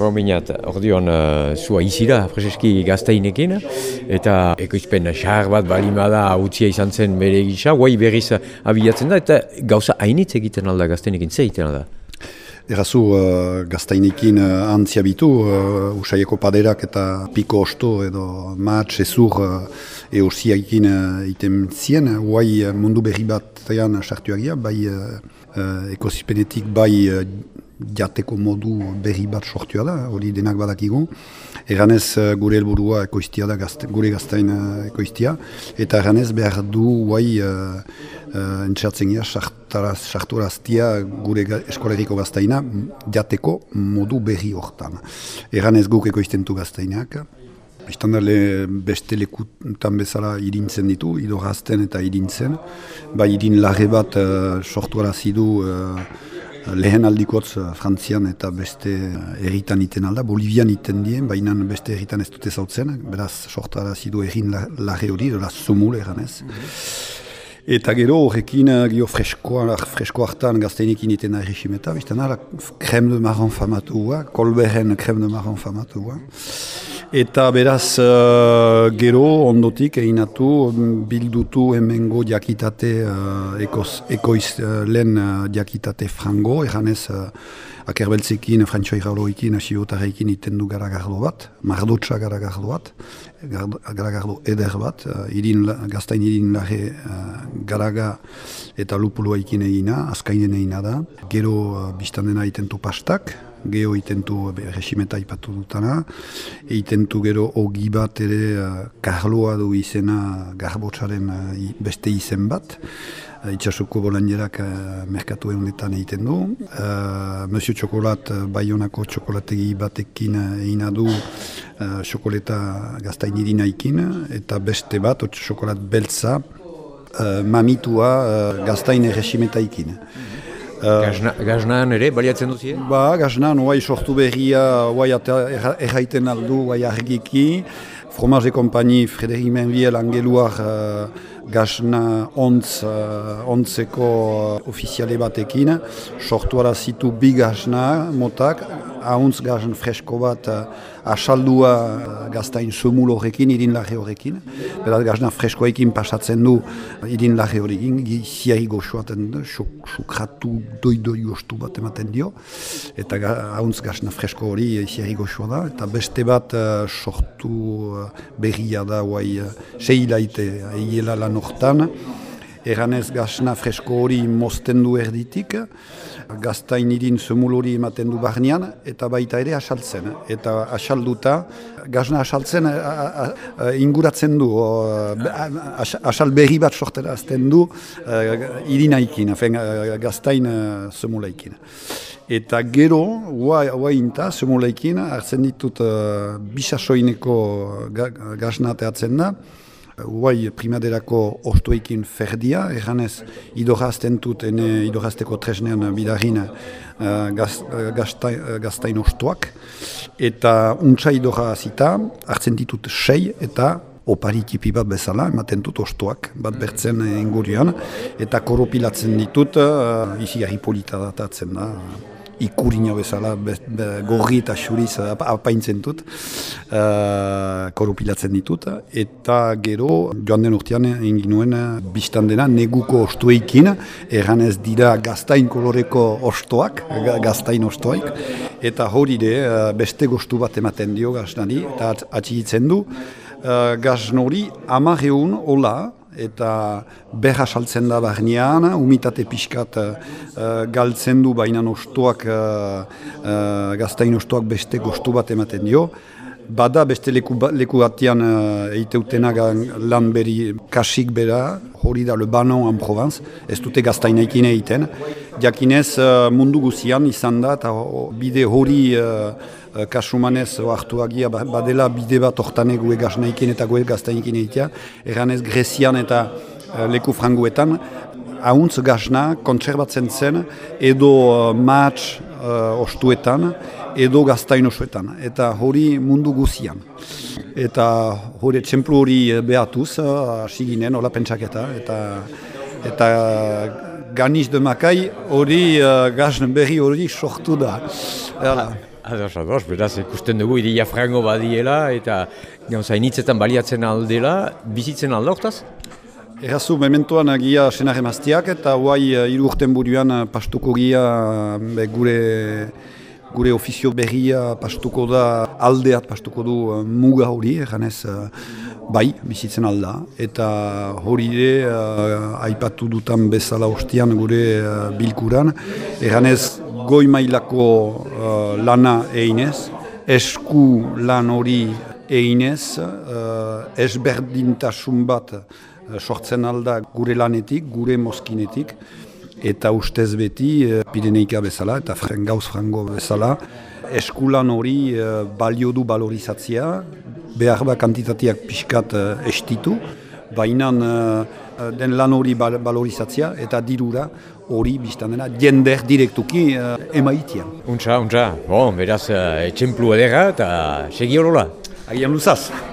Bon, minat, ordeon, uh, zua izira, freseski gaztainekin, eta ekoizpen xar bat balimada utzia izan zen bere gisa, guai berriz abiatzen da, eta gauza hainitz egiten alda gaztainekin, ze egiten alda? Errazu uh, gaztainekin uh, antziabitu, uh, usaieko paderak eta piko osto edo matx ezur uh, eosiakin uh, iten zien, guai mundu berri bat ean sartuagia, bai uh, ekosispenetik bai uh, jateko modu berri bat sortua da, hori denak badakigu. Eganez eh, gure helburua ekoiztia da, gazte, gure gaztain eh, ekoiztia. Eta eganez behar du guai uh, uh, entxertzen gira sarturaztia gure eskoleriko gaztaina jateko modu berri hortan. Eganez guk ekoiztentu gaztainak. Istandale beste lekutan bezala irintzen ditu, ido gazten eta irintzen. Ba irin lage bat uh, sortu arazidu lehen aldikotz eh, Frantzian eta beste eh, erritan iten alda, Bolivian iten dien, baina beste erritan ez dute zautzen, beraz sortara zidu errin lage hori, dola zumul eranez. Eta gero horrekin eh, gio freskoa, fresko hartan gazteinekin iten erresimeta, bizten ara, krem de marron famatua, kolberen krem de marron famatua. Eta beraz uh, gero ondotik einatu bildutu hemengo jakitate uh, ekoiz uh, lehen uh, jakitate frango, eranez uh, akerbeltzekin, frantxo irrauloikin, asiotareikin iten du garagardo bat, mardotxa garagardo bat, garagardo eder bat, uh, irin, gaztain irin lage uh, garaga eta lupulua ikin egina, azkainen egina da. Gero uh, biztan dena iten pastak, geho itentu resimeta ipatu dutana, itentu gero ogi bat ere uh, karloa du izena garbotsaren uh, beste izen bat, itxasuko bolanjerak uh, merkatu egunetan egiten du. Uh, Monsieur Txokolat, Bayonako txokolategi batekin egina du uh, txokoleta gaztain irina eta beste bat, txokolat beltza, uh, mamitua uh, gaztain resimeta ikin. Gaznaan ere, baliatzen duzie? Ba, gaznaan, oai sortu berria, oai erraiten aldu, oai argiki. Fromage Kompani, Frederik Menviel, Angeluar, uh, gazna ontz, uh, ontzeko uh, ofiziale batekin. Sortu zitu bi gazna motak, ahuntz gazan fresko bat uh, asaldua uh, gaztain sumul horrekin, irin laje horrekin. Beraz gazna freskoekin pasatzen du irin laje horrekin, ziari goxuaten du, sukratu doi-doi ostu bat ematen dio. Eta ahuntz gazna fresko hori ziari goxua da. Eta beste bat sortu berria da, guai, uh, seilaite, eiela lan hortan. Eganez gazna fresko hori mozten du erditik, gaztain irin zemul hori ematen du barnean, eta baita ere asaltzen. Eta asalduta, gazna asaltzen inguratzen du, asal berri bat sortera azten du irinaikin, gaztain zemulaikin. Eta gero, hoa inta, zemulaikin, hartzen ditut uh, bisasoineko gazna teatzen da, Uai primaderako ostoekin ferdia, erganez idorazten dut, ene idorazteko tresnean bidarin uh, gaz, uh, gaztain ostoak. Eta untsa idorazita, hartzen ditut sei eta opari tipi bat bezala, ematen dut ostoak, bat bertzen ingurian. Eta koropilatzen ditut, uh, izi polita datatzen da ikurina bezala, be, gorri eta xuriz apaintzen dut, uh, korupilatzen ditut, eta gero, joan den urtean, inginuen, biztan dena, neguko ostueikin, erran ez dira gaztain koloreko ostoak, gaztain ostoak, eta hori de, uh, beste gostu bat ematen dio gaznari, eta atxigitzen du, uh, gaznori amareun, hola, eta berra saltzen da barnean, umitate pixkat uh, galtzen du baina ostoak, uh, uh, gaztain ostoak beste gostu bat ematen dio. Bada beste leku, ba, leku batean uh, eiteutena lan beri kasik bera, hori da Le Banon en Provence, ez dute gaztainaikin egiten. Jakinez uh, mundu guzian izan da, eta bide hori uh, uh, kasumanez hartu agia, ba, badela bide bat ortane gue gaznaikin eta gue gaztainikin egitea, eranez Grezian eta uh, leku franguetan, ahuntz gazna kontserbatzen zen edo uh, match uh, ostuetan, edo gaztain osuetan, eta hori mundu guzian. Eta hori txemplu hori behatuz, hasi ginen, hola pentsaketa, eta, eta ganiz de makai hori uh, gazn berri hori sortu da. Ados, ados, beraz, ikusten dugu iria frango badiela eta gauza initzetan baliatzen aldela, bizitzen alda hortaz? Errazu, mementoan gira senar emaztiak eta guai hiru urten buruan pastuko gira be, gure gure ofizio berria pastuko da aldeat pastuko du muga hori, eganez bai, bizitzen alda. Eta hori ere, aipatu dutan bezala ostian gure bilkuran, eganez goi mailako lana einez, esku lan hori einez, uh, esberdintasun bat Eh, sortzen alda gure lanetik, gure mozkinetik, eta ustez beti e, Pireneika bezala eta gauz frango bezala, eskulan hori e, balio du balorizatzia, behar ba kantitateak pixkat e, estitu, baina den lan hori balorizatzia eta dirura hori biztan dena jender direktuki e, emaitia. Untza, untza, bon, beraz, etxemplu edera eta segi horola. Agian luzaz.